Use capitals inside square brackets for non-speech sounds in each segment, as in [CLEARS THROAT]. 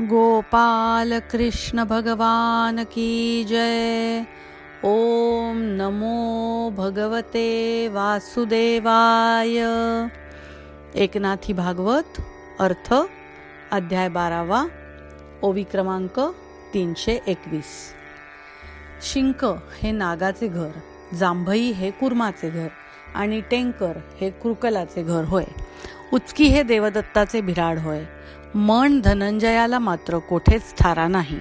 गोपाल कृष्ण भगवान की जय। ओम नमो भगवते वासुदेवाय। एकनाथी भागवत अर्थ अध्याय बारावा ओवी क्रमांक तीनशे एकवीस. शिंक हे नागाचे घर जांभई हे कुर्माचे घर आणि टेंकर हे कृकलाचे घर होय. उचकी हे देवदत्ताचे भिराड होय. मन धनंजयाला मात्र कोठेच थारा नाही.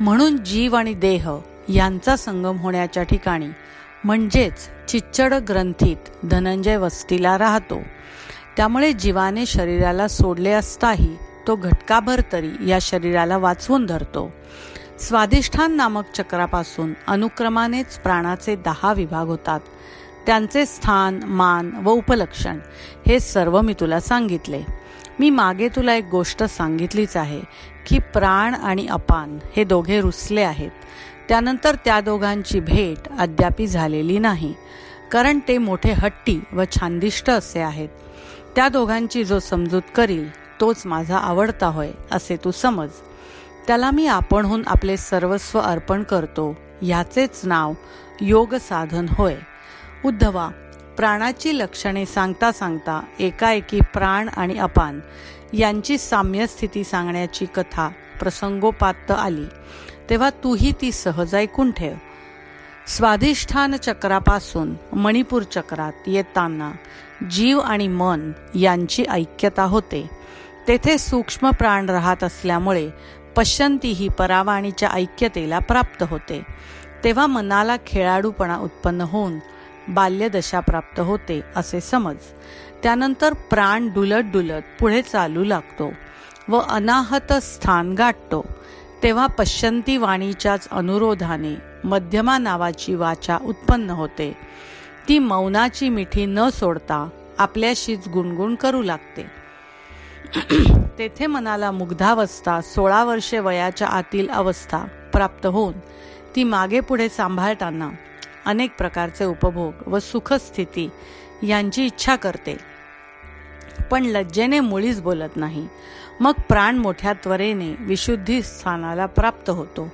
म्हणून जीव आणि देह यांचा संगम होण्याच्या ठिकाणी म्हणजेच चिच्चड ग्रंथीत धनंजय वस्तीला राहतो. त्यामुळे जीवाने शरीराला सोडले असताही तो घटकाभर तरी या शरीराला वाचवून धरतो. स्वादिष्ठान नामक चक्रापासून अनुक्रमानेच प्राणाचे दहा विभाग होतात. त्यांचे स्थान मान व उपलक्षण हे सर्व मी तुला सांगितले. मी मागे तुला एक गोष्ट सांगितलीच आहे की प्राण आणि अपान हे दोघे रुसले आहेत. त्यानंतर त्या दोघांची भेट अद्यापी झालेली नाही कारण ते मोठे हट्टी व छानदिष्ट असे आहेत. त्या दोघांची जो समजूत करील तोच माझा आवडता होय असे तू समज. त्याला मी आपणहून आपले सर्वस्व अर्पण करतो ह्याचेच नाव योग साधन होय. उद्धवा प्राणाची लक्षणे सांगता सांगता एकाएकी प्राण आणि अपान यांची साम्य स्थिती सांगण्याची कथा प्रसंगोपात आली. तेव्हा तूही ती सहज ऐकून ठेव. स्वाधिष्ठान चक्रापासून मणिपूर चक्रात येताना जीव आणि मन यांची ऐक्यता होते. तेथे सूक्ष्म प्राण राहत असल्यामुळे पश्यंती ही परावाणीच्या ऐक्यतेला प्राप्त होते. तेव्हा मनाला खेळाडूपणा उत्पन्न होऊन बाल्यदशा प्राप्त होते असे समज. त्यानंतर प्राण डुलत डुलत पुढे चालू लागतो व अनाहत स्थान गाठतो. तेव्हा पश्यंती वाणीच्याच अनुरोधाने मध्यमा नावाची वाचा उत्पन्न होते. ती मौनाची मिठी न सोडता आपल्याशीच गुणगुण करू लागते. [CLEARS THROAT] तेथे मनाला मुग्धावस्था सोळा वर्षे वयाच्या आतील अवस्था प्राप्त होऊन ती मागे पुढे सांभाळताना अनेक प्रकारचे उपभोग व सुखस्थिती यांची इच्छा करते. पण लज्जेने मुळीच बोलत नाही. मग प्राण मोठ्या त्वरेने विशुद्धी स्थानाला प्राप्त होतो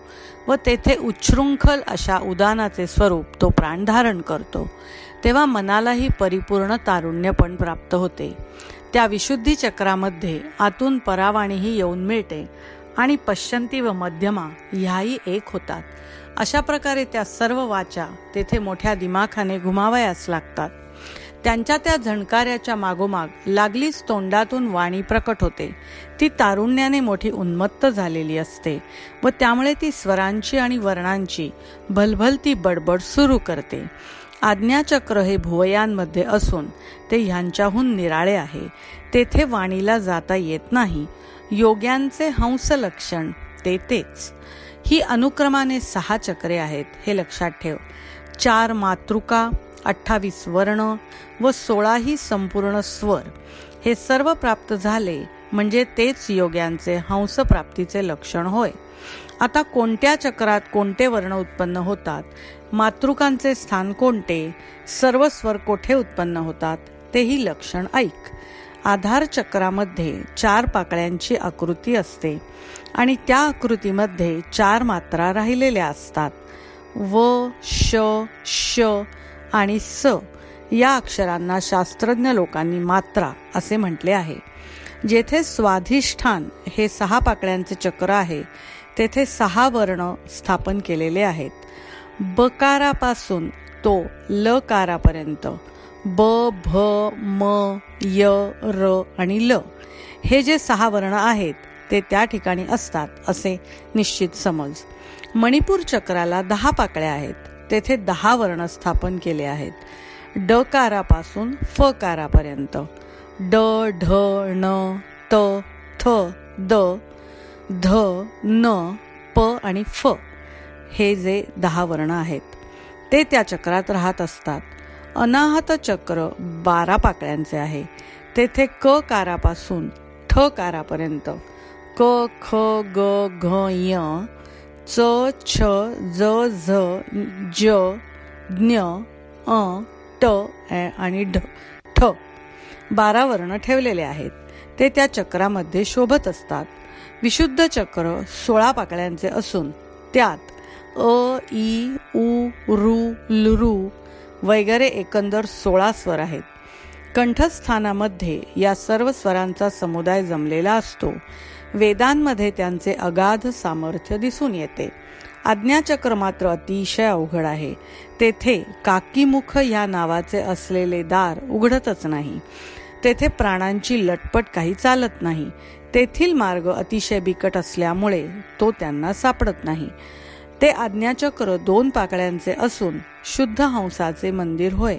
व तेथे उच्छृंखल अशा उदानाचे स्वरूप तो प्राण धारण करतो. तेव्हा मनालाही परिपूर्ण तारुण्य पण प्राप्त होते. त्या विशुद्धी चक्रामध्ये आतून परावाणीही येऊन मिळते आणि पश्चंती व मध्यमा ह्याही एक होतात. अशा प्रकारे त्या सर्व वाचा तेथे मोठ्या दिमाखाने घुमावयास लागतात. त्यांच्या त्या झणकाऱ्याच्या मागोमाग लागलीच तोंडातून वाणी प्रकट होते. ती तारुण्याने मोठी उन्मत्त झालेली असते व त्यामुळे ती स्वरांची आणि वर्णांची भलभलती बडबड सुरू करते. आज्ञाचक्र हे भुवयांमध्ये असून ते ह्यांच्याहून निराळे आहे. तेथे वाणीला जाता येत नाही. योग्यांचे हंस लक्षण ते तेच. ही अनुक्रमाने सहा चक्रे आहेत हे लक्षात ठेव. चार मातृका अठ्ठावीस वर्ण व सोळाही संपूर्ण स्वर. हे सर्व प्राप्त झाले म्हणजे तेच योग्यांचे हंस प्राप्तीचे लक्षण होय. आता कोणत्या चक्रात कोणते वर्ण उत्पन्न होतात? मातृकांचे स्थान कोणते? सर्व स्वर कोठे उत्पन्न होतात? तेही लक्षण ऐक. आधार चक्रामध्ये चार पाकळ्यांची आकृती असते आणि त्या आकृतीमध्ये चार मात्रा राहिलेल्या असतात. व श श आणि स या अक्षरांना शास्त्रज्ञ लोकांनी मात्रा असे म्हटले आहे. जेथे स्वाधिष्ठान हे सहा पाकळ्यांचे चक्र आहे तेथे सहा वर्ण स्थापन केलेले आहेत. बकारापासून तो लकारापर्यंत ब भ म य र आणि ल हे जे सहा वर्ण आहेत ते त्या ठिकाणी असतात असे निश्चित समज. मणिपूर चक्राला दहा पाकळ्या आहेत तेथे दहा वर्ण स्थापन केले आहेत. ड कारापासून फ कारापर्यंत. ड ढ ण त थ द ध न प आणि फ हे जे दहा वर्ण आहेत ते त्या चक्रात राहत असतात. अनाहत चक्र बारा पाकळ्यांचे आहे. तेथे क कारापासून ठ कारापर्यंत. क ख ग घ य च छ ज झ ज ज्ञ अ ट आणि ढ ठ बारा वर्ण ठेवलेले आहेत. ते त्या चक्रामध्ये शोभत असतात. विशुद्ध चक्र सोळा पाकळ्यांचे असून त्यात अ ई उ रु लुरू वगैरे एकंदर सोळा स्वर आहेत. कंठस्थानामध्ये या सर्व स्वरांचा समुदाय जमलेला असतो. वेदांमध्ये त्यांचे अगाध सामर्थ्य दिसून येते. आज्ञाचक्र मात्र अतिशय अवघड आहे. तेथे काकीमुख या नावाचे असलेले दार उघडतच नाही. तेथे प्राणांची लटपट काही चालत नाही. तेथील मार्ग अतिशय बिकट असल्यामुळे तो त्यांना सापडत नाही. ते आज्ञाचक्र दोन पाकळ्यांचे असून शुद्ध हंसाचे मंदिर होय.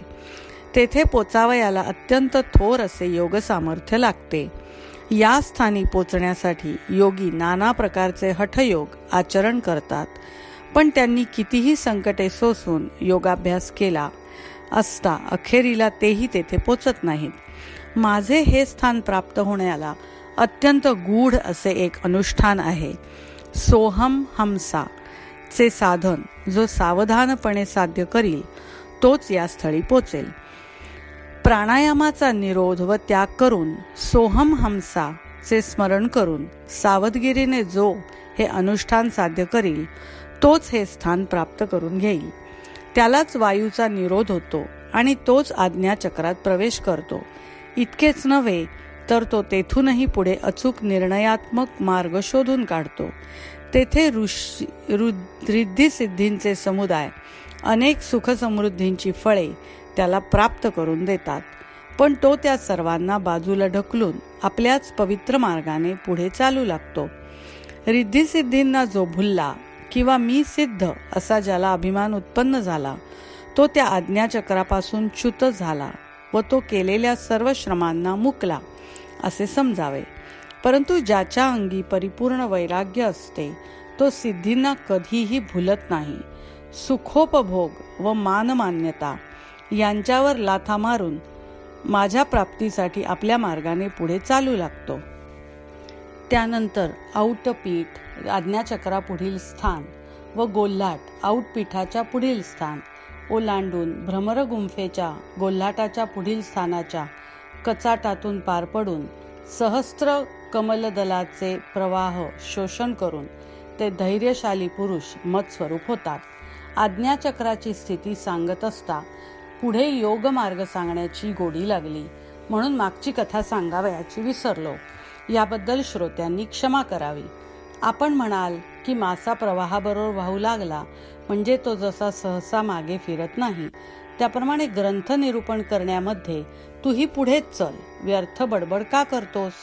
तेथे पोचावयाला अत्यंत थोर असे योग सामर्थ्य लागते. या स्थानी पोचण्यासाठी योगी नाना प्रकारचे हठयोग आचरण करतात. पण त्यांनी कितीही संकटे सोसून योगाभ्यास केला असता अखेरीला तेही तेथे पोचत नाहीत. माझे हे स्थान प्राप्त होण्याला अत्यंत गूढ असे एक अनुष्ठान आहे. सोहम हमसा. चे साधन जो सावधानपणे साध्य करील तोच या स्थळी पोचेल. प्राणायामाचा निरोध व त्याग करून सोहम हमसा चे स्मरण करून सावधगिरीने जो हे अनुष्ठान साध्य करील तोच हे स्थान प्राप्त करून घेईल. त्यालाच वायूचा निरोध होतो आणि तोच आज्ञा चक्रात प्रवेश करतो. इतकेच नव्हे तर तो तेथूनही पुढे अचूक निर्णयात्मक मार्ग शोधून काढतो. तेथे ऋषी रिद्धी सिद्धींचे समुदाय अनेक सुखसमृद्धींची फळे त्याला प्राप्त करून देतात. पण तो त्या सर्वांना बाजूला ढकलून आपल्याच पवित्र मार्गाने पुढे चालू लागतो. रिद्धिसिद्धींना जो भुलला किंवा मी सिद्ध असा ज्याला अभिमान उत्पन्न झाला तो त्या आज्ञाचक्रापासून च्युत झाला व तो केलेल्या सर्व श्रमांना मुकला असे समजावे. परंतु ज्याच्या अंगी परिपूर्ण वैराग्य असते तो सिद्धींना कधीही भुलत नाही. सुखोपभोग व मानमान्यता यांच्यावर लाथा मारून माझ्या प्राप्तीसाठी आपल्या मार्गाने पुढे चालू लागतो. त्यानंतर औटपीठ आज्ञाचक्रा पुढील स्थान व गोल्हाट औटपीठाच्या पुढील स्थान ओलांडून भ्रमरगुंफेच्या गोल्हाटाच्या पुढील स्थानाच्या कचाटातून पार पडून सहस्त्र कमलदलाचे प्रवाह शोषण करून ते धैर्यशाली पुरुष मतस्वरूप होतात. आज्ञाचक्राची स्थिती सांगत असता पुढे योग मार्ग सांगण्याची गोडी लागली. म्हणून मागची कथा सांगावयाची विसरलो. याबद्दल श्रोत्यांनी क्षमा करावी. आपण म्हणाल की मासा प्रवाहाबरोबर वाहू लागला म्हणजे तो जसा सहसा मागे फिरत नाही. त्याप्रमाणे ग्रंथ निरूपण करण्यामध्ये तूही पुढेच चल. व्यर्थ बडबड का करतोस?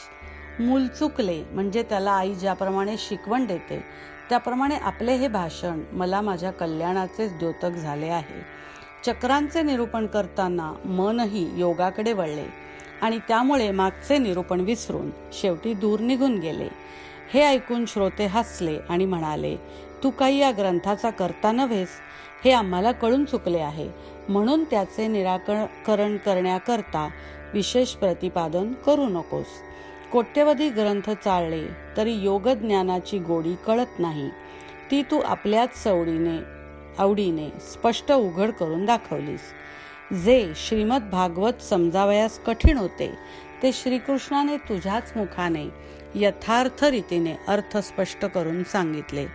मूल चुकले म्हणजे त्याला आई ज्याप्रमाणे शिकवण देते त्याप्रमाणे आपले हे भाषण मला माझ्या कल्याणाचेच द्योतक झाले आहे. चक्रांचे निरूपण करताना मनही योगाकडे वळले आणि त्यामुळे मागचे निरूपण विसरून शेवटी दूर निघून गेले. हे ऐकून श्रोते हसले आणि म्हणाले तू काही या ग्रंथाचा करता नव्हेस हे आम्हाला कळून चुकले आहे. म्हणून त्याचे निराकरण करण्याकरता विशेष प्रतिपादन करू नकोस. कोट्यवधी ग्रंथ चालले तरी योग ज्ञानाची गोडी कळत नाही. ती तू आपल्याच सवडीने आवडीने स्पष्ट उघड करून दाखवलीस. जे श्रीमद भागवत समजावयास कठीण होते ते श्रीकृष्णाने तुझ्याच मुखाने यथार्थ रीतीने अर्थ स्पष्ट करून सांगितले.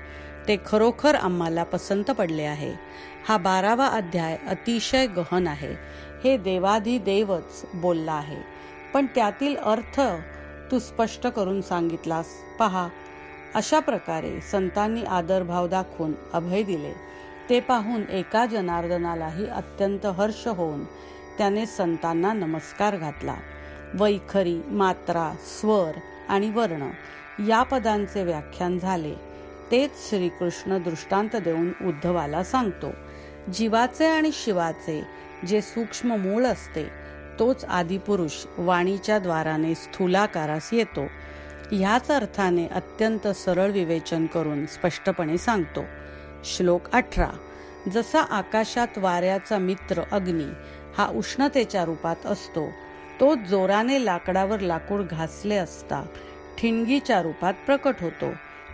ते खरोखर आम्हाला पसंत पडले आहे. हा बारावा अध्याय अतिशय गहन आहे. हे देवाधिदेवच बोलला आहे. पण त्यातील अर्थ तू स्पष्ट करून सांगितलास. पहा अशा प्रकारे संतांनी आदरभाव दाखवून अभय दिले. ते पाहून एका जनार्दनालाही अत्यंत हर्ष होऊन त्याने संतांना नमस्कार घातला. वैखरी मात्रा स्वर आणि वर्ण या पदांचे व्याख्यान झाले. तेच श्रीकृष्ण दृष्टांत देऊन उद्धवाला सांगतो जीवाचे आणि शिवाचे जे सूक्ष्म मूळ असते तोच आदिपुरुष वाणीच्या द्वाराने स्थूलाकारास येतो. ह्याच अर्थाने अत्यंत सरळ विवेचन करून स्पष्टपणे सांगतो. श्लोक अठरा. जसा आकाशात वाऱ्याचा मित्र अग्नी हा उष्णतेच्या रूपात असतो. तो जोराने लाकडावर लाकूड घासले असता ठिणगीच्या रूपात प्रकट होतो.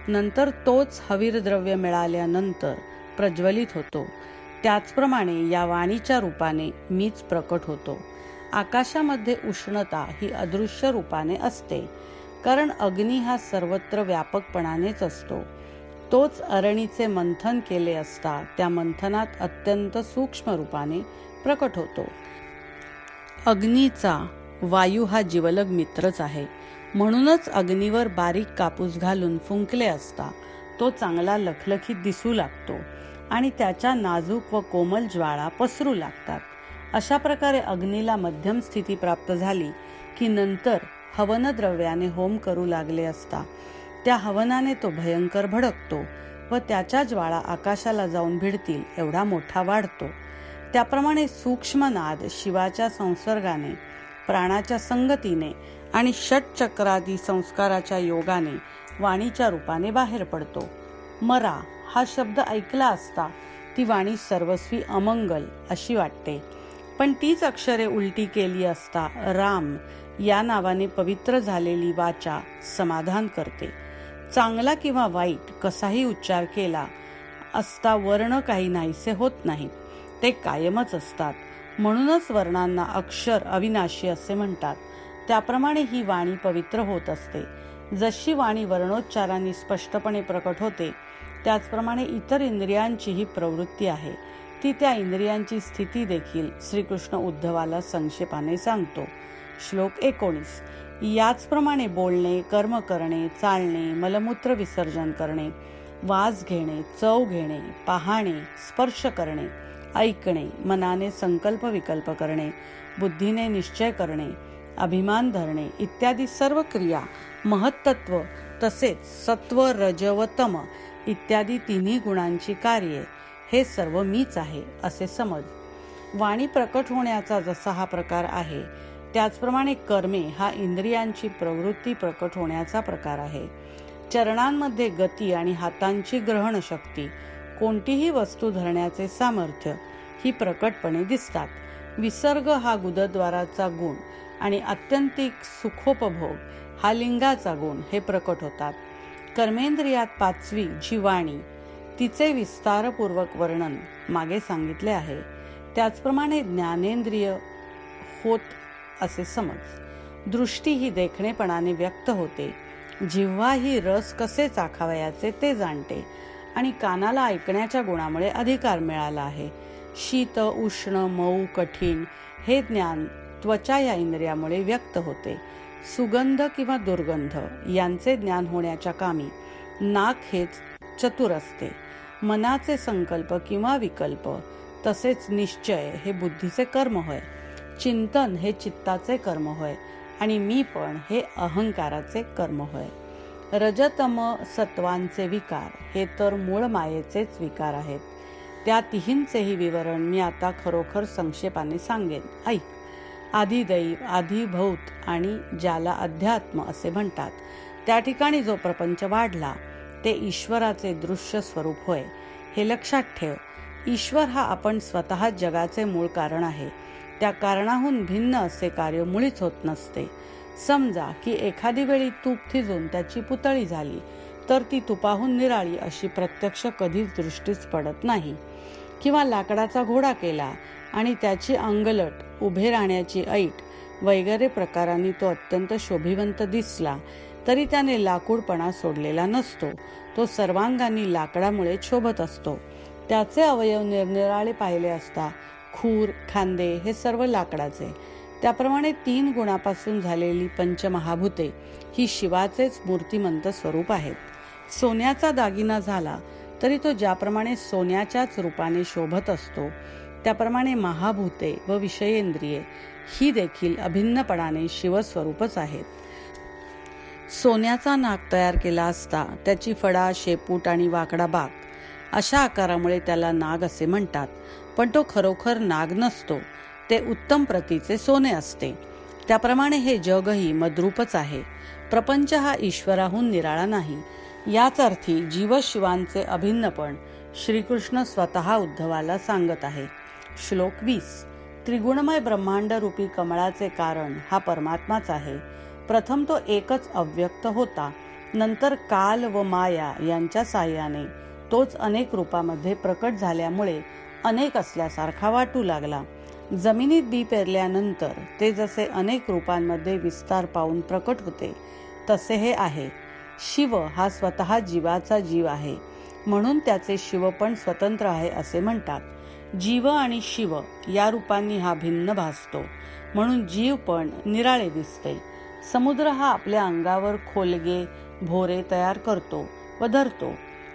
नंतर तोच हवीर द्रव्य मिळाल्यानंतर प्रज्वलित होतो. त्याचप्रमाणे या वाणीच्या रूपाने मीच प्रकट होतो. आकाशामध्ये उष्णता ही अदृश्य रूपाने असते. कारण अग्नी हा सर्वत्र व्यापकपणानेच असतो. तोच अरणीचे मंथन केले असता त्या मंथनात अत्यंत सूक्ष्म रूपाने प्रकट होतो. अग्नीचा वायू हा जीवलग मित्रच आहे. म्हणूनच अग्नीवर बारीक कापूस घालून फुंकले असता तो चांगला लखलखीत दिसू लागतो आणि त्याच्या नाजूक व कोमल ज्वाळा पसरू लागतात. अशा प्रकारे अग्नीला मध्यम स्थिती प्राप्त झाली की नंतर हवनद्रव्याने होम करू लागले असता. त्या हवनाने तो भयंकर भडकतो व त्याच्या ज्वाळा आकाशाला जाऊन भिडतील एवढा मोठा वाढतो. त्याप्रमाणे सूक्ष्मनाद शिवाच्या संसर्गाने प्राणाच्या संगतीने आणि षटचक्रादी संस्काराच्या योगाने वाणीच्या रूपाने बाहेर पडतो. मरा हा शब्द ऐकला असता ती वाणी सर्वस्वी अमंगल अशी वाटते. पण तीच अक्षरे उलटी केली असता राम या नावाने पवित्र झालेली वाचा समाधान करते. चांगला किंवा वाईट कसाही उच्चार केला असता वर्ण काही नाहीसे होत नाहीत ते कायमच असतात. म्हणूनच वर्णांना अक्षर अविनाशी असे म्हणतात. त्याप्रमाणे ही वाणी पवित्र होत असते. जशी वाणी वर्णोच्चारांनी स्पष्टपणे प्रकट होते त्याचप्रमाणे इतर इंद्रियांची ही प्रवृत्ती आहे. ती त्या इंद्रियांची स्थिती देखील श्रीकृष्ण उद्धवाला संक्षेपाने सांगतो. श्लोक एकोणीस. याचप्रमाणे बोलणे कर्म करणे चालणे मलमूत्र विसर्जन करणे वास घेणे चव घेणे पाहणे स्पर्श करणे ऐकणे मनाने संकल्प विकल्प करणे बुद्धीने निश्चय करणे अभिमान धरणे इत्यादी सर्व क्रिया महत्त्व तसेच सत्व रजवतम इत्यादी तिन्ही गुणांची कार्ये हे सर्व मीच आहे असे समज. वाणी प्रकट होण्याचा जसा हा प्रकार आहे त्याचप्रमाणे कर्मे हा इंद्रियांची प्रवृत्ती प्रकट होण्याचा प्रकार आहे. चरणांमध्ये गती आणि हातांची ग्रहण शक्ती कोणतीही वस्तू धरण्याचे सामर्थ्य ही प्रकटपणे दिसतात. विसर्ग हा गुदद्वाराचा गुण आणि अत्यंतिक सुखोपभोग हा लिंगाचा गुण हे प्रकट होतात. कर्मेंद्रियात पाचवी जीवाणी तिचे विस्तारपूर्वक वर्णन मागे सांगितले आहे. त्याचप्रमाणे ज्ञानेंद्रिय होत असे समज. दृष्टी ही देखणेपणाने व्यक्त होते. जिव्हा ही रस कसे चाखावयाचे ते जाणते आणि कानाला ऐकण्याच्या गुणामुळे अधिकार मिळाला आहे. शीत उष्ण मऊ कठीण हे ज्ञान त्वचा या इंद्रियामुळे व्यक्त होते. सुगंध किंवा दुर्गंध यांचे ज्ञान होण्याच्या कामी नाक हेच चतुर असते. मनाचे संकल्प किंवा विकल्प तसेच निश्चय हे बुद्धीचे कर्म होय. चिंतन हे चित्ताचे कर्म होय आणि मी पण हे अहंकाराचे कर्म होय. रजतम सत्वांचे विकार हे तर मूळ मायेचेच विकार आहेत. त्या तिहींचेही विवरण मी आता खरोखर संक्षेपाने सांगेन. ऐक आदिदैव आधिभौत आणि ज्याला अध्यात्म असे म्हणतात त्या ठिकाणी जो प्रपंच वाढला ते ईश्वराचे दृश्य स्वरूप होय. हे लक्षात ठेव ईश्वर हा आपण स्वतः जगाचे मूळ कारण आहे. त्या कारणाहून भिन्न असे कार्य मुळीच होत नसते. समजा की एखादी वेळी तूप थिजून त्याची पुतळी झाली तर ती तुपाहून निराळी अशी प्रत्यक्ष कधीच दृष्टीच पडत नाही. किंवा लाकडाचा घोडा केला आणि त्याची अंगलट उभे राहण्याची ऐट वगैरे प्रकारांनी तो अत्यंत शोभिवंत दिसला तरी त्याने लाकूडपणा सोडलेला नसतो. तो सर्वांगांनी लाकडामुळे शोभत असतो. त्याचे अवयव निरनिराळे पाहिले असता खूर खांदे हे सर्व लाकडाचे. त्याप्रमाणे तीन गुणापासून झालेली पंचमहाभूते ही शिवाचेच मूर्तिमंत स्वरूप आहेत. सोन्याचा दागिना झाला तरी तो ज्याप्रमाणे सोन्याच्याच रूपाने शोभत असतो त्याप्रमाणे महाभूते व विषयेंद्रिये ही देखील अभिन्नपणाने शिवस्वरूपच आहेत. सोन्याचा नाक तयार केला असता त्याची फडा शेपूट आणि वाकडा बाग. अशा आकारामुळे त्याला नाग असे म्हणतात. पण तो खरोखर नाग नसतो. ते उत्तम प्रतीचे सोने असते. त्याप्रमाणे हे जगही मद्रूपच आहे. प्रपंच हा ईश्वराहून निराळा नाही. याच अर्थी जीवशिवांचे अभिन्नपण श्रीकृष्ण स्वतः उद्धवाला सांगत आहे. श्लोक वीस. त्रिगुणमय ब्रह्मांड रूपी कमळाचे कारण हा परमात्माच आहे. प्रथम तो एकच अव्यक्त होता. नंतर काल व माया यांच्या साह्याने तोच अनेक रूपामध्ये प्रकट झाल्यामुळे अनेक असल्यासारखा वाटू लागला. जमिनीत बी पेरल्यानंतर ते जसे अनेक रूपांमध्ये विस्तार पाहून प्रकट होते तसे हे आहे. शिव हा स्वतः जीवाचा जीव आहे. म्हणून त्याचे शिव पण स्वतंत्र आहे असे म्हणतात. जीव आणि शिव या रूपांनी हा भिन्न भासतो. म्हणून जीव पण निराळे दिसते. समुद्र हा आपल्या अंगावर खोलगे भोरे तयार करतो व धरतो.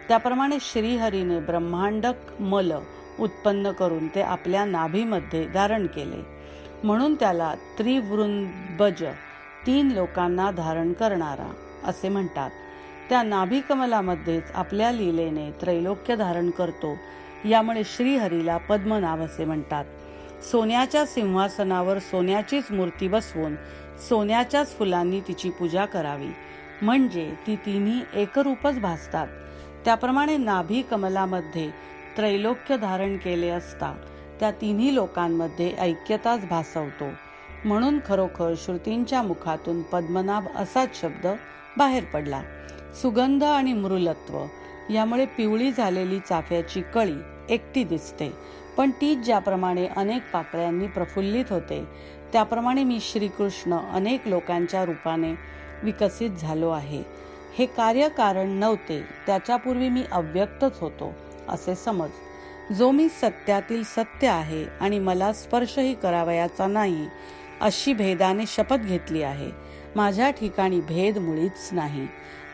त्याप्रमाणे श्रीहरीने ब्रह्मांडक मल उत्पन्न करून ते आपल्या नाभीमध्ये धारण केले. म्हणून त्याला त्रिवृंबज तीन लोकांना धारण करणारा असे म्हणतात. त्या नाभिकमलामध्येच आपल्या लीलेने त्रैलोक्य धारण करतो यामुळे श्रीहरीला पद्मनाभ असे म्हणतात. सोन्याच्या सिंहासनावर सोन्याचीच मूर्ती बसवून सोन्याच्याच फुलांनी तिची पूजा करावी. म्हणजे ती तिन्ही एकरूपच भासतात. त्याप्रमाणे नाभी कमलामध्ये त्रैलोक्य धारण केले असता त्या तिन्ही लोकांमध्ये ऐक्यताच भासवतो. म्हणून खरोखर श्रुतींच्या मुखातून पद्मनाभ असाच शब्द बाहेर पडला. सुगंध आणि मृलत्व यामुळे पिवळी झालेली चाफ्याची कळी एकटी दिसते. पण तीच ज्याप्रमाणे अनेक पाकळ्यांनी प्रफुल्लित होते त्याप्रमाणे मी श्रीकृष्ण अनेक लोकांच्या रूपाने विकसित झालो आहे. हे कार्य कारण नव्हते त्याच्यापूर्वी मी अव्यक्तच होतो असे समज. जो मी सत्यातील सत्य आहे आणि मला स्पर्शही करावयाचा नाही अशी भेदाने शपथ घेतली आहे. माझ्या ठिकाणी भेद मुळीच नाही.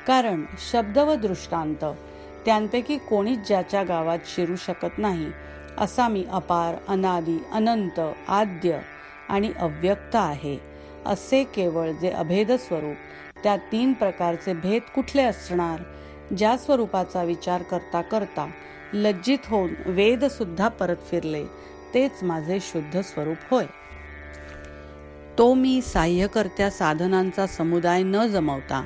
कारण शब्द व दृष्टांत त्यांपैकी कोणीच ज्याच्या गावात शिरू शकत नाही असा मी अपार अनादी अनंत आद्य आणि अव्यक्त आहे. असे केवळ जे अभेद स्वरूप त्या तीन प्रकारचे भेद कुठले असणार? ज्या स्वरूपाचा विचार करता करता लज्जित होऊन वेद सुद्धा परत फिरले. तेच माझे शुद्ध स्वरूप होय. तो मी साह्यकर्त्या साधनांचा समुदाय न जमवता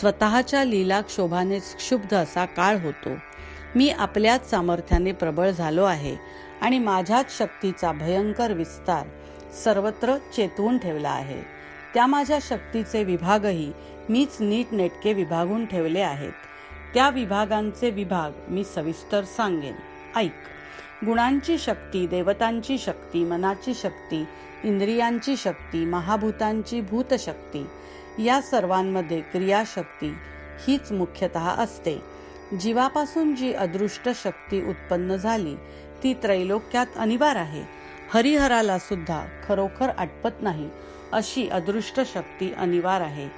स्वतःच्या लीला क्षोभाने क्षुब्ध असा काळ होतो. मी आपल्याच सामर्थ्याने प्रबळ झालो आहे आणि माझ्याच शक्तीचा भयंकर विस्तार सर्वत्र चेतवून ठेवला आहे. त्या माझ्या शक्तीचे विभागही मीच नीट नेटके विभागून ठेवले आहेत. त्या विभागांचे विभाग मी सविस्तर सांगेन. ऐक. गुणांची शक्ती देवतांची शक्ती मनाची शक्ती इंद्रियांची शक्ती महाभूतांची भूतशक्ती या सर्वांमध्ये क्रियाशक्ती हीच मुख्यतः असते. जीवापासून जी अदृष्ट शक्ती उत्पन्न झाली ती त्रैलोक्यात अनिवार्य आहे. हरिहराला सुद्धा खरोखर आटपत नाही अशी अदृष्ट शक्ती अनिवार आहे.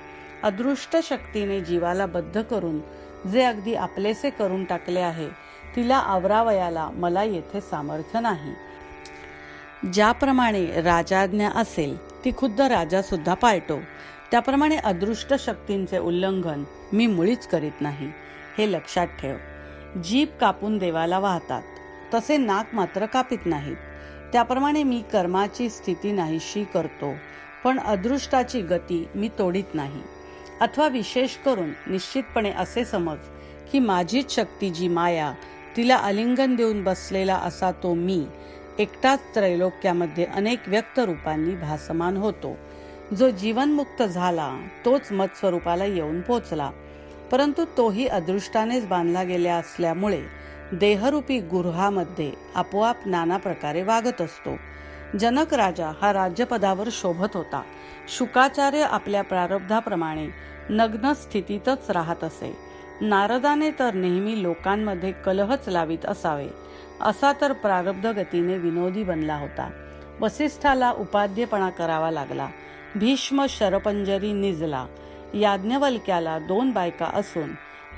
अदृष्ट शक्तीने जीवाला बद्ध करून जे अगदी आपलेसे करून टाकले आहे तिला आवरावयाला मला येथे सामर्थ्य नाही. ज्याप्रमाणे राजाज्ञा असेल ती खुद्द राजा सुद्धा पाळतो. त्याप्रमाणे अदृष्ट शक्तींचे उल्लंघन मी मुळीच करीत नाही. हे लक्षात ठेव. जीप कापून देवाला वाहतात. तसे नाक मात्र कापित नाहीत. त्याप्रमाणे मी कर्माची स्थिती नाहीशी करतो पण अदृष्टाची गती मी तोडीत नाही. अथवा विशेष करून निश्चितपणे असे समज की माझीच शक्ती जी माया तिला आलिंगन देऊन बसलेला असा तो मी एकटाच त्रैलोक्यामध्ये अनेक व्यक्त रूपांनी भासमान होतो. जो जीवनमुक्त झाला तोच मत स्वरूपाला येऊन पोचला. परंतु तोही अदृष्टानेच बांधला गेला असल्यामुळे देहरूपी गुर्हामध्ये आपोआप नाना प्रकारे वागत असतो. जनक राजा हा राज्यपदावर शोभत होता. शुकाचार्य आपल्या प्रारब्धाप्रमाणे नग्न स्थितीतच राहत असे. नारदाने तर नेहमी लोकांमध्ये कलहच लावित असावे असा तर प्रारब्ध गतीने विनोदी बनला होता. वसिष्ठाला उपाध्यपणा करावा लागला. भीष्म शरपंजरी निजला. याज्ञवल्क्याला दोन बायका असून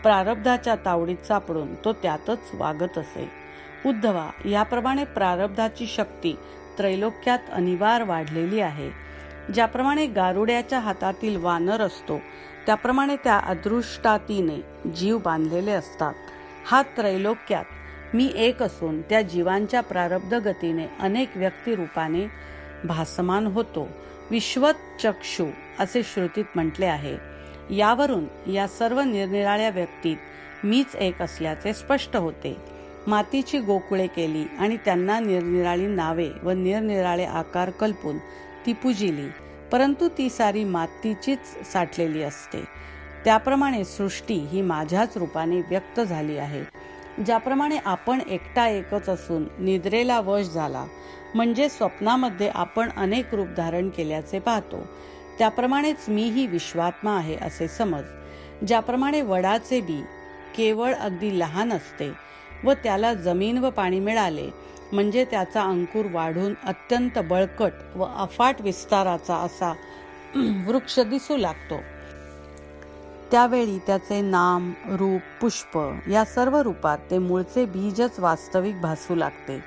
प्रारब्धाच्या तावडीत सापडून तो त्यातच वागत असे. उद्धवा याप्रमाणे प्रारब्धाची शक्ती त्रैलोक्यात अनिवार वाढलेली आहे. ज्याप्रमाणे गारुड्याच्या हातातील वानर असतो त्याप्रमाणे त्या अदृष्टातीने जीव बांधलेले असतात. हा त्रैलोक्यात मी एक असून त्या जीवांच्या प्रारब्ध गतीने अनेक व्यक्तिरूपाने भासमान होतो. विश्वत चक्षु असे श्रुतीत म्हटले आहे. यावरून या सर्व निरनिराळ्या व्यक्तीत मीच एक असल्याचे स्पष्ट होते. मातीची गोकुळे केली आणि त्यांना निरनिराळी नावे व निरनिराळे आकार कल्पून ती पुजिली. परंतु ती सारी मातीचीच साठलेली असते. त्याप्रमाणे सृष्टी ही माझ्याच रूपाने व्यक्त झाली आहे. ज्याप्रमाणे आपण एकटा एकच असून निद्रेला वश झाला म्हणजे स्वप्नामध्ये आपण अनेक रूप धारण केल्याचे पाहतो. त्याप्रमाणेच मी ही विश्वात्मा आहे असे समज ज्याप्रमाणे वडाचे बी केवळ अगदी लहान असते व त्याला जमीन व पाणी मिळाले म्हणजे त्याचा अंकुर वाढून अत्यंत बळकट व अफाट विस्ताराचा असा [CLEARS THROAT] वृक्ष दिसू लागतो. त्यावेळी त्याचे नाम रूप पुष्प या सर्व रूपात ते मूळचे बीजच वास्तविक भासू लागते.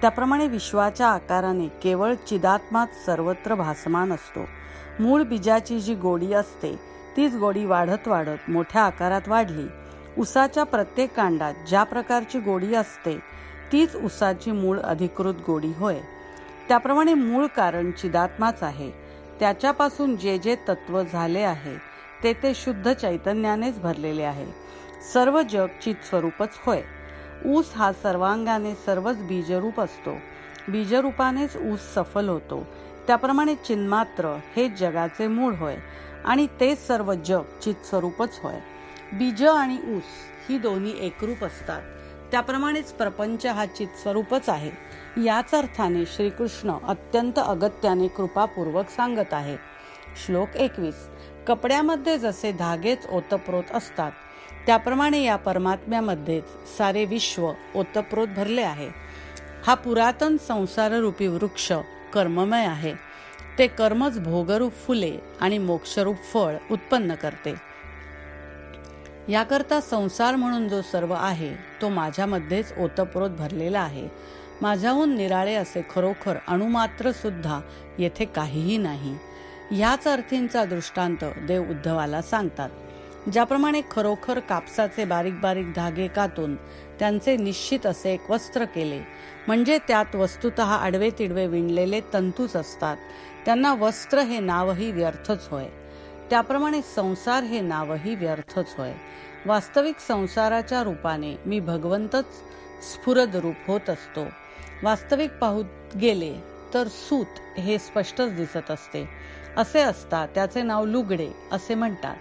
त्याप्रमाणे विश्वाच्या आकाराने केवळ चिदात्मात सर्वत्र भासमान असतो. मूळ बीजाची जी गोडी असते तीच गोडी वाढत वाढत मोठ्या आकारात वाढली. उसाच्या प्रत्येक कांडात ज्या प्रकारची गोडी असते तीच उसाची मूळ अधिकृत गोडी होय. त्याप्रमाणे मूळ कारण चिदात्माच आहे. त्याच्यापासून जे जे तत्व झाले आहे ते ते शुद्ध चैतन्यानेच भरलेले आहे. सर्व जग चित स्वरूपच होय. ऊस हा सर्वांगाने सर्वच बीजरूप असतो. बीजरूपानेच ऊस सफल होतो. त्याप्रमाणे चिन्मात्र हे जगाचे मूळ होय आणि तेच सर्व जग चितस्वरूपच होय. बीज आणि ऊस ही दोन्ही एकरूप असतात. त्याप्रमाणेच प्रपंच हा चितस्वरूपच आहे. याच अर्थाने श्रीकृष्ण अत्यंत अगत्याने कृपापूर्वक सांगत आहे. श्लोक एकवीस. कपड्यामध्ये जसे धागेच ओतप्रोत असतात त्याप्रमाणे या परमात्म्यामध्येच सारे विश्व ओतप्रोत भरले आहे. हा पुरातन संसाररूपी वृक्ष कर्ममय आहे. ते कर्मच भोगरूप फुले आणि मोक्षरूप फळ उत्पन्न करते. याकरता संसार म्हणून जो सर्व आहे तो माझ्यामध्येच ओतप्रोत भरलेला आहे. माझ्याहून निराळे असे खरोखर अणुमात्र सुद्धा येथे काहीही नाही. ह्याच अर्थींचा दृष्टांत देव उद्धवाला सांगतात. ज्याप्रमाणे खरोखर कापसाचे बारीक बारीक धागे कातून त्यांचे निश्चित असे एक वस्त्र केले म्हणजे त्यात वस्तुत आडवे तिडवे विणलेले तंतूच असतात. त्यांना वस्त्र हे नावही व्यर्थच होय. त्याप्रमाणे संसार हे नावही व्यर्थच होय. वास्तविक संसाराच्या रूपाने मी भगवंतच स्फुरद रूप होत असतो. वास्तविक पाहू गेले तर सूत हे स्पष्टच दिसत असते. असे असता त्याचे नाव लुगडे असे म्हणतात.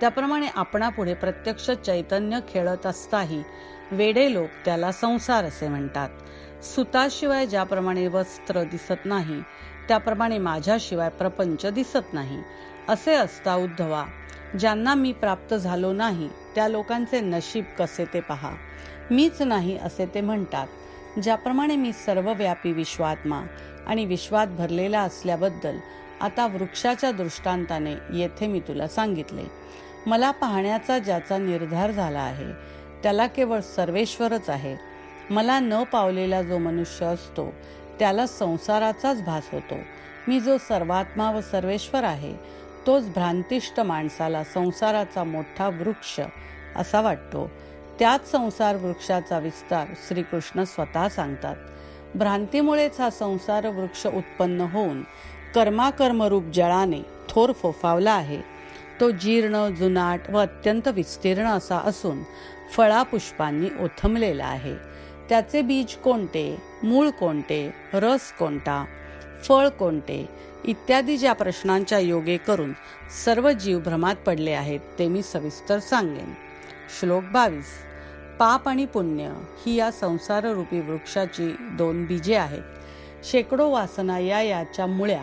त्याप्रमाणे आपणापुढे प्रत्यक्ष चैतन्य खेळत असताही वेडे लोक त्याला संसार असे म्हणतात. सुताशिवाय ज्याप्रमाणे वस्त्र दिसत नाही त्याप्रमाणे माझ्याशिवाय प्रपंच दिसत नाही असे असता उद्धवा. ज्यांना मी प्राप्त झालो नाही त्या लोकांचे नशीब कसे ते पहा. मीच नाही असे ते म्हणतात ज्याप्रमाणे मी सर्वव्यापी विश्वात्मा आणि विश्वात भरलेला असल्याबद्दल आता वृक्षाच्या दृष्टांताने येथे मी तुला सांगितले. मला पाहण्याचा ज्याचा निर्धार झाला आहे त्याला केवळ सर्वेश्वरच आहे. मला न पावलेला जो मनुष्य असतो त्याला संसाराचाच भास होतो. मी जो सर्वात्मा व सर्वेश्वर आहे तोच भ्रांतिष्ट माणसाला संसाराचा मोठा वृक्ष असा वाटतो. त्याच संसार वृक्षाचा विस्तार श्रीकृष्ण स्वतः सांगतात. भ्रांतीमुळेच हा संसार वृक्ष उत्पन्न होऊन कर्माकर्मरूप जळाने थोर फोफावला आहे. तो जीर्ण जुनाट व अत्यंत विस्तीर्ण असा असून फळापुष्पांनी ओथंबलेला ओथमलेला आहे. त्याचे बीज कोणते? मूळ कोणते? रस कोणता? फळ कोणते? इत्यादी ज्या प्रश्नांच्या योगे करून सर्व जीव भ्रमात पडले आहेत ते मी सविस्तर सांगेन. श्लोक बावीस. पाप आणि पुण्य ही या संसाररूपी वृक्षाची दोन बीजे आहेत. शेकडो वासना या याच्या मुळ्या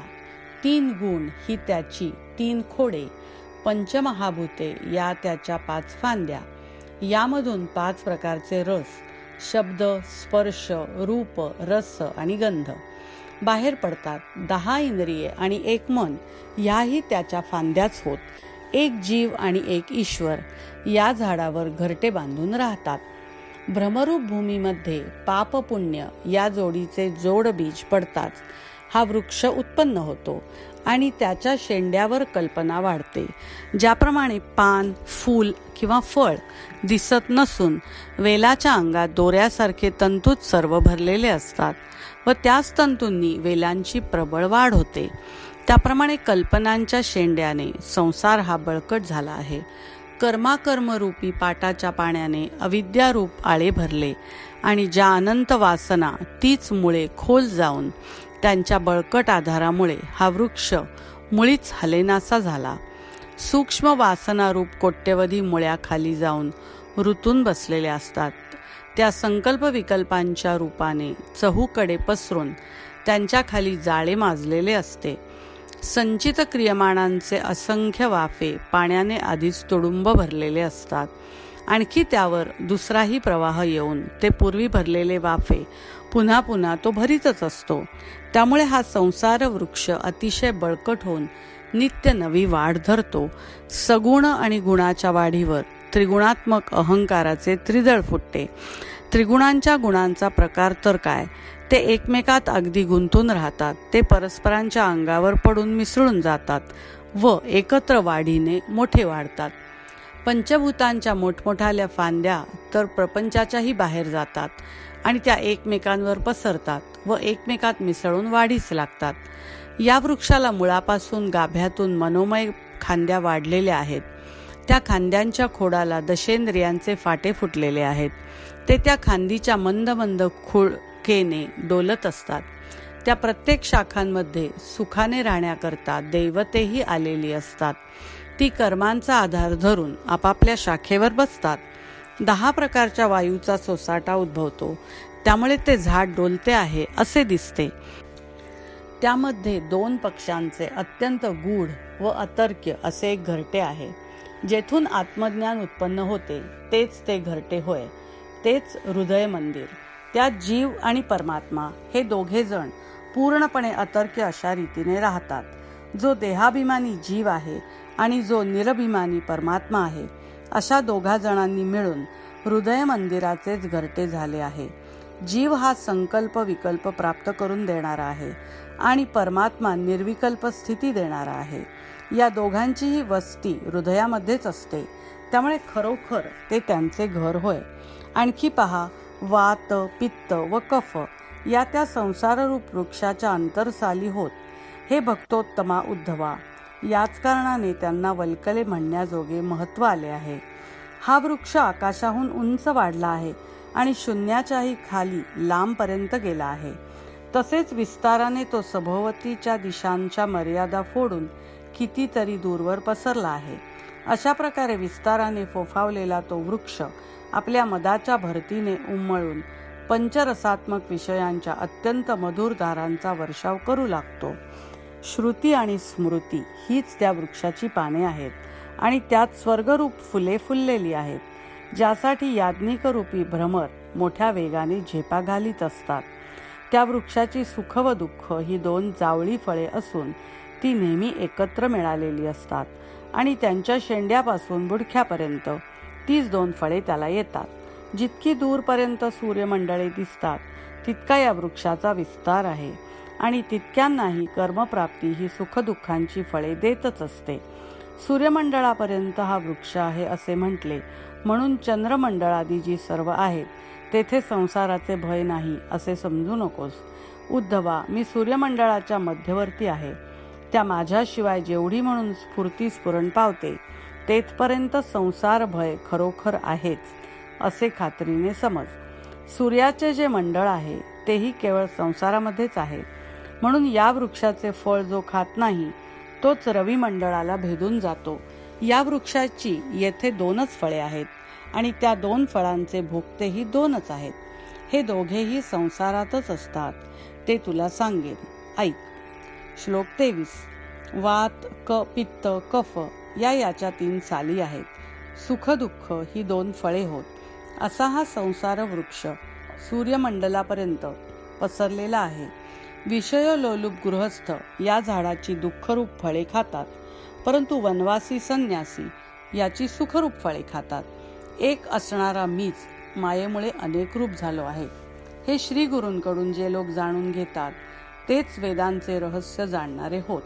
तीन गुण ही त्याची तीन खोडे पंचमहाभूते या त्याच्या पाच फांद्या यामधून पाच प्रकारचे रस शब्द स्पर्श रूप रस आणि गंध. बाहेर पडतात दहा इंद्रिये आणि एक मन. याही त्याच्या फांद्याच होत. एक जीव आणि एक ईश्वर या झाडावर घरटे बांधून राहतात. भ्रमरूप भूमीमध्ये पाप पुण्य या जोडीचे जोड बीज पडतात. हा वृक्ष उत्पन्न होतो. आणि त्याच्या शेंड्यावर कल्पना वाढते. ज्याप्रमाणे पान फूल किंवा फळ दिसत नसून वेलाच्या अंगात दोऱ्यासारखे तंतूच सर्व भरलेले असतात व त्याच तंतूंनी वेलांची प्रबळ वाढ होते. त्याप्रमाणे कल्पनांच्या शेंड्याने संसार हा बळकट झाला आहे. कर्माकर्मरूपी पाटाच्या पाण्याने अविद्यारूप आळे भरले आणि ज्या अनंत वासना तीच मुळे खोल जाऊन त्यांच्या बळकट आधारामुळे हा वृक्ष मुळीच हलेनासा झाला. सूक्ष्म वासनारूप कोट्यवधी मुळ्याखाली जाऊन ऋतून बसलेल्या असतात. त्या संकल्प विकल्पांच्या रूपाने चहूकडे पसरून त्यांच्या खाली जाळे माजलेले असते. संचित क्रियमाणांचे असंख्य वाफे पाण्याने आधीच तुडुंब भरलेले असतात. आणखी त्यावर दुसराही प्रवाह येऊन ते पूर्वी भरलेले वाफे पुन्हा पुन्हा तो भरीतच असतो. त्यामुळे हा संसार वृक्ष अतिशय बळकट होऊन नित्य नवी वाढ धरतो. सगुण आणि गुणाच्या वाढीवर त्रिगुणात्मक अहंकाराचे त्रिदळ फुटते. त्रिगुणांच्या गुणांचा प्रकार तर काय? ते एकमेकात अगदी गुंतून राहतात. ते परस्परांच्या अंगावर पडून मिसळून जातात व एकत्र वाढीने मोठे वाढतात. पंचभूतांच्या मोठमोठाल्या फांद्या तर प्रपंचाच्याही बाहेर जातात. आणि त्या एकमेकांवर पसरतात व एकमेकात मिसळून वाढीस लागतात. या वृक्षाला मुळापासून गाभ्यातून मनोमय खांद्या वाढलेल्या आहेत. त्या खांद्यांच्या खोडाला दशेंद्रियांचे फाटे फुटलेले आहेत. ते त्या खांदीच्या मंद मंद खुळकेने डोलत असतात. त्या प्रत्येक शाखांमध्ये सुखाने राहण्याकरता दैवतेही आलेली असतात. ती कर्मांचा आधार धरून आपापल्या शाखेवर बसतात. दहा प्रकारच्या वायूचा सोसाटा उद्भवतो. त्यामुळे ते झाड डोलते आहे असे दिसते. त्यामध्ये दोन पक्षांचे अत्यंत गूढ व अतर्क्य असे एक घरटे आहे. जेथून आत्मज्ञान उत्पन्न होते तेच ते घरटे होय. तेच हृदय मंदिर. त्यात जीव आणि परमात्मा हे दोघे जण पूर्णपणे अतर्क्य अशा रीतीने राहतात. जो देहाभिमानी जीव आहे आणि जो निरभिमानी परमात्मा आहे अशा दोघा जणांनी मिळून हृदय मंदिराचेच घरटे झाले आहे. जीव हा संकल्प विकल्प प्राप्त करून देणारा आहे आणि परमात्मा निर्विकल्प स्थिती देणारा आहे. या दोघांचीही वस्ती हृदयामध्येच असते. त्यामुळे खरोखर ते त्यांचे घर होय. आणखी पहा वात पित्त व कफ या त्या संसाररूप वृक्षाच्या अंतरसाली होत. हे भक्तोत्तमा उद्धवा याच कारणाने त्यांना वल्कले म्हणण्याजोगे महत्त्व आले आहे. हा वृक्ष आकाशाहून उंच वाढला आहे आणि शून्याच्याही खाली लांबपर्यंत गेला आहे. तसेच विस्ताराने तो सभोवतीच्या दिशांच्या मर्यादा फोडून कितीतरी दूरवर पसरला आहे. अशा प्रकारे विस्ताराने फोफावलेला तो वृक्ष आपल्या मदाच्या भरतीने उमळून पंचरसात्मक विषयांच्या अत्यंत मधुर धारांचा वर्षाव करू लागतो. श्रुती आणि स्मृती हीच त्या वृक्षाची पाने आहेत आणि त्यात स्वर्गरूप फुले फुललेली आहेत ज्यासाठी याज्ञिकरूपी भ्रमर मोठ्या वेगाने झेपा घालीत असतात. त्या वृक्षाची सुख व दुःख ही दोन जावळी फळे असून ती नेहमी एकत्र मिळालेली असतात आणि त्यांच्या शेंड्यापासून बुडख्यापर्यंत तीच दोन फळे त्याला येतात. जितकी दूरपर्यंत सूर्यमंडळे दिसतात तितका या वृक्षाचा विस्तार आहे. आणि तितक्यांनाही कर्मप्राप्ती ही सुखदुःखांची फळे देतच असते. सूर्यमंडळापर्यंत हा वृक्ष आहे असे म्हटले. म्हणून चंद्रमंडळादी जी सर्व आहेत तेथे संसाराचे भय नाही असे समजू नकोस. उद्धवा मी सूर्यमंडळाच्या मध्यवर्ती आहे. त्या माझ्याशिवाय जेवढी म्हणून स्फूर्ती स्फुरण पावते तेथपर्यंत संसार भय खरोखर आहेच असे खात्रीने समज. सूर्याचे जे मंडळ आहे तेही केवळ संसारामध्येच आहे. म्हणून या वृक्षाचे फळ जो खात नाही तोच रवी मंडळाला भेदून जातो. या वृक्षाची येथे दोनच फळे आहेत आणि त्या दोन फळांचे भोगतेही दोनच आहेत. हे दोघेही संसारातच असतात ते तुला सांगेन. ऐक. श्लोक तेवीस. वात क पित्त कफ या याच्या तीन साली आहेत. सुख दुःख ही दोन फळे होत. असा हा संसार वृक्ष सूर्यमंडलापर्यंत पसरलेला आहे. विषय लोलुप गृहस्थ या झाडाची दुःखरूप फळे खातात परंतु वनवासी संन्यासी याची सुखरूप फळे खातात. एक असणारा मीच मायेमुळे अनेक रूप झालो आहे. हे श्री गुरूंकडून जे लोक जाणून घेतात तेच वेदांचे रहस्य जाणणारे होत.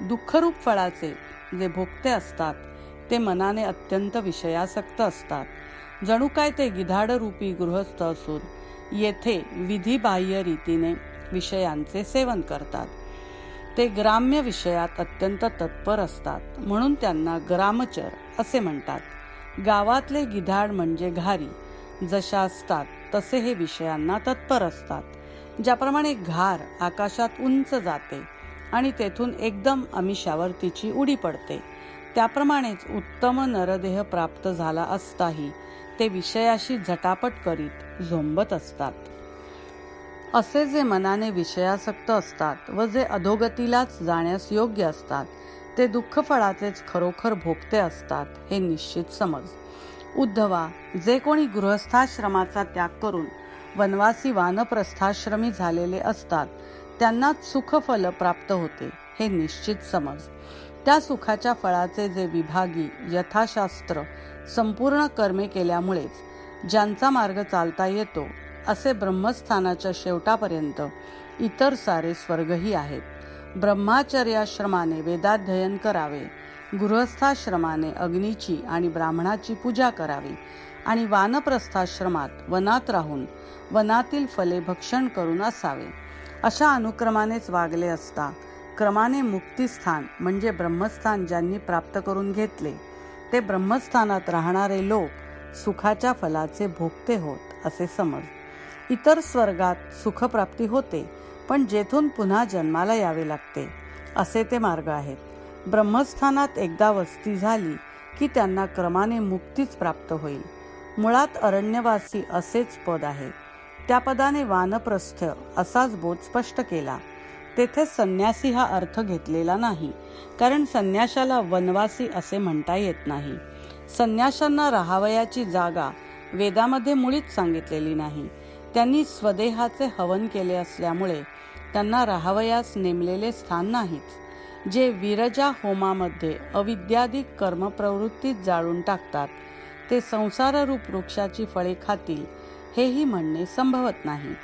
दुःखरूप फळाचे जे भोगते असतात ते मनाने अत्यंत विषयासक्त असतात. जणू काय ते गिधाड रूपी गृहस्थ असून येथे विधिबाह्य रीतीने विषयांचे सेवन करतात. ते ग्राम्य विषयात अत्यंत तत्पर असतात. म्हणून त्यांना ग्रामचर असे म्हणतात. गावातले गिधाड म्हणजे घारी. जशा असतात तसे हे विषयांना तत्पर असतात. ज्याप्रमाणे घार आकाशात उंच जाते आणि तेथून एकदम अमिषावर तिची उडी पडते. त्याप्रमाणेच उत्तम नरदेह प्राप्त झाला असताही ते विषयाशी झटापट करीत झोंबत असतात. असे जे मनाने विषयासक्त असतात व जे अधोगतीलाच जाण्यास योग्य असतात ते दुःख फळाचेच खरोखर भोगते असतात हे निश्चित समज. उद्धवा जे कोणी गृहस्थाश्रमाचा त्याग करून वनवासी वानप्रस्थाश्रमी झालेले असतात त्यांनाच सुखफल प्राप्त होते हे निश्चित समज. त्या सुखाच्या फळाचे जे विभागी यथाशास्त्र संपूर्ण कर्मे केल्यामुळेच ज्यांचा मार्ग चालता येतो असे ब्रह्मस्थानाच्या शेवटापर्यंत इतर सारे स्वर्गही आहेत. ब्रह्माचर्याश्रमाने वेदाध्ययन करावे गृहस्थाश्रमाने अग्नीची आणि ब्राह्मणाची पूजा करावी आणि वानप्रस्थाश्रमात वनात राहून वनातील फले भक्षण करून असावे. अशा अनुक्रमानेच वागले असता क्रमाने मुक्तीस्थान म्हणजे ब्रह्मस्थान ज्यांनी प्राप्त करून घेतले ते ब्रह्मस्थानात राहणारे लोक सुखाच्या फलाचे भोगते होत असे समज. इतर स्वर्गात सुखप्राप्ती होते पण जेथून पुन्हा जन्माला यावे लागते असे ते मार्ग आहेत. ब्रह्मस्थानात एकदा वस्ती झाली की त्यांना क्रमाने मुक्तीच प्राप्त होईल. मुळात अरण्यवासी असेच पद आहे. त्या पदाने वानप्रस्थ असाच बोध स्पष्ट केला. तेथे संन्यासी हा अर्थ घेतलेला नाही कारण संन्याशाला वनवासी असे म्हणता येत नाही. संन्याशांना राहावयाची जागा वेदामध्ये मुळीच सांगितलेली नाही. त्यांनी स्वदेहाचे हवन केले असल्यामुळे त्यांना राहावयास नेमलेले स्थान नाहीच जे विरजा होमामध्ये अविद्यादिक कर्मप्रवृत्तीत जाळून टाकतात. ते संसाररूप वृक्षाची फळे खातील हेही म्हणणे संभवत नाही.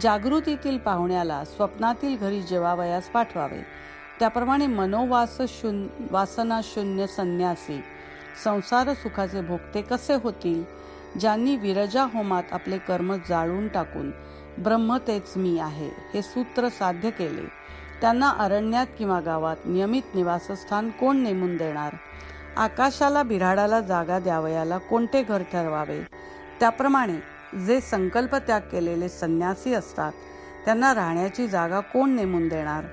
जागृतीतील पाहुण्याला स्वप्नातील घरी जेवावयास पाठवावे. त्याप्रमाणे मनोवास शून्य वासनाशून्य संन्यासी संसार सुखाचे भोगते कसे होतील? ज्यांनी विरजा होमात आपले कर्म जाळून टाकून ब्रह्म तेच मी आहे हे सूत्र साध्य केले. त्यांना अरण्यात किंवा गावात नियमित निवासस्थान कोण नेमून देणार? आकाशाला बिराडाला जागा द्यावयाला कोणते घर ठरवावे? त्याप्रमाणे जे संकल्प त्याग केलेले संन्यासी असतात त्यांना राहण्याची जागा कोण नेमून देणार?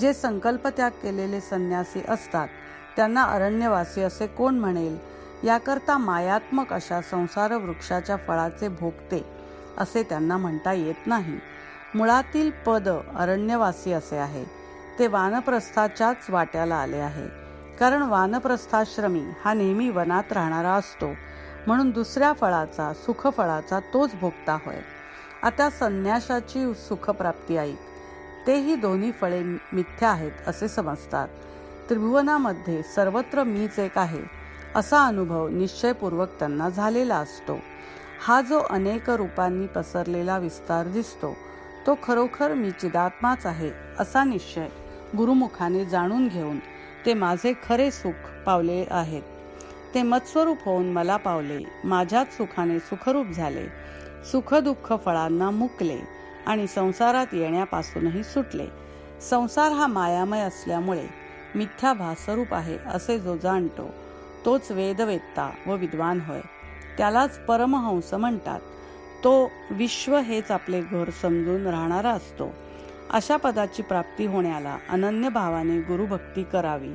जे संकल्प त्याग केलेले संन्यासी असतात त्यांना अरण्यवासी असे कोण म्हणेल? याकरता मायात्मक अशा संसार वृक्षाच्या फळाचे भोगते असे त्यांना म्हणता येत नाही. मुळातील पद अरण्यवासी असे आहे. ते वानप्रस्थाच्याच वाट्याला आले आहे. कारण वानप्रस्थाश्रमी हा नेहमी वनात राहणारा असतो. म्हणून दुसऱ्या फळाचा सुखफळाचा तोच भोगता होय. आता संन्याशाची सुखप्राप्ती ऐक तेही दोन्ही फळे मिथ्या आहेत असे समजतात. त्रिभुवनामध्ये सर्वत्र मीच एक आहे. असा अनुभव निश्चयपूर्वक त्यांना झालेला असतो. हा जो अनेक रूपांनी पसरलेला विस्तार दिसतो तो खरोखर मी चिदात्माच आहे असा निश्चय गुरुमुखाने जाणून घेऊन ते माझे खरे सुख पावले आहेत. ते मत्स्वरूप होऊन मला पावले माझ्याच सुखाने सुखरूप झाले. सुखदुःख फळांना मुकले आणि संसारात येण्यापासूनही सुटले. संसार हा मायामय असल्यामुळे मिथ्या भासरूप आहे असे जो जाणतो. तोच वेदवेत्ता व विद्वान होय. त्यालाच परमहंस म्हणतात. तो विश्व हेच आपले घर समजून राहणारा असतो. अशा पदाची प्राप्ती होण्याला अनन्य भावाने गुरुभक्ती करावी.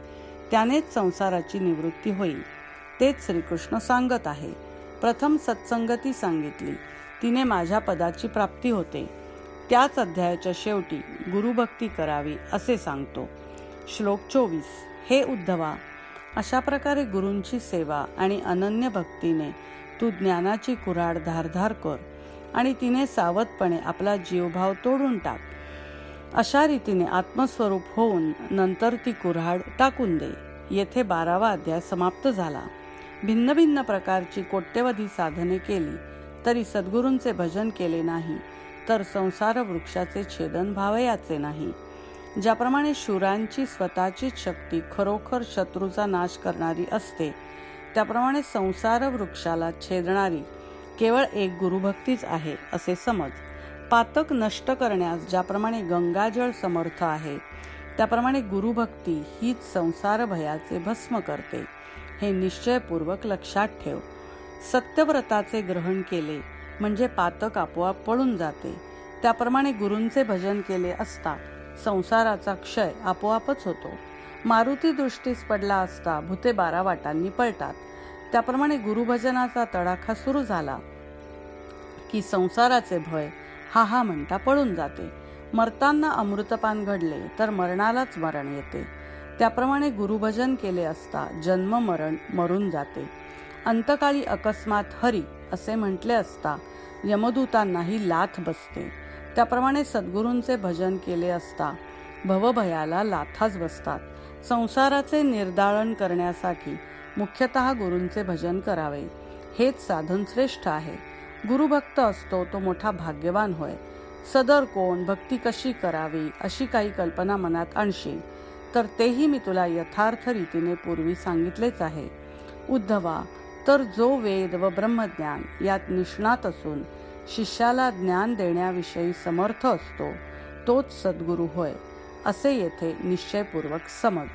त्यानेच संसाराची निवृत्ती होईल. तेच श्रीकृष्ण सांगत आहे. प्रथम सत्संगती सांगितली. तिने माझ्या पदाची प्राप्ती होते. त्याच अध्यायाच्या शेवटी गुरुभक्ती करावी असे सांगतो. श्लोक चोवीस. हे उद्धवा अशा प्रकारे गुरूंची सेवा आणि अनन्य भक्तीने तू ज्ञानाची कुऱ्हाड धारधार कर आणि तिने सावधपणे आपला जीवभाव तोडून टाक. अशा रीतीने आत्मस्वरूप होऊन नंतर ती कुऱ्हाड टाकून दे. येथे बारावा अध्याय समाप्त झाला. भिन्न भिन्न प्रकारची कोट्यवधी साधने केली तरी सद्गुरूंचे भजन केले नाही तर संसार वृक्षाचे छेदन भावयाचे नाही. ज्याप्रमाणे शुरांची स्वतःचीच शक्ती खरोखर शत्रूचा नाश करणारी असते त्याप्रमाणे संसार वृक्षाला छेदणारी केवळ एक गुरुभक्तीच आहे असे समज. पातक नष्ट करण्यास ज्याप्रमाणे गंगाजळ समर्थ आहे त्याप्रमाणे गुरुभक्ती हीच संसार भयाचे भस्म करते. हे निश्चयपूर्वक लक्षात ठेव. सत्यव्रताचे ग्रहण केले म्हणजे पातक आपोआप पळून जाते. त्याप्रमाणे गुरूंचे भजन केले असता संसाराचा क्षय आपोआपच होतो. मारुती दृष्टीस पडला असता भूते बारा वाटांनी पळतात. त्याप्रमाणे गुरुभजनाचा तडाखा सुरू झाला. की संसाराचे भय हा हा म्हणता पळून जाते. मरताना अमृतपान घडले तर मरणालाच मरण येते. त्याप्रमाणे गुरुभजन केले असता जन्म मरण मरून जाते. अंतकाळी अकस्मात हरी असे म्हटले असता यमदूतांनाही लाथ बसते. त्याप्रमाणे सद्गुरूंचे भजन केले असता भवभयाला लाथाच बसतात. संसाराचे निर्दाळण करण्यासाठी मुख्यतः गुरूंचे भजन करावे. हेच साधन श्रेष्ठ आहे. गुरुभक्त असतो तो मोठा भाग्यवान होय. सदर कोण भक्ती कशी करावी अशी काही कल्पना मनात आणशील तर तेही मी तुला यथार्थ रीतीने पूर्वी सांगितलेच आहे. उद्धवा तर जो वेद व ब्रह्मज्ञान यात निष्णात असून शिष्याला ज्ञान देण्याविषयी समर्थ असतो तोच सद्गुरू होय असे येथे निश्चयपूर्वक समज.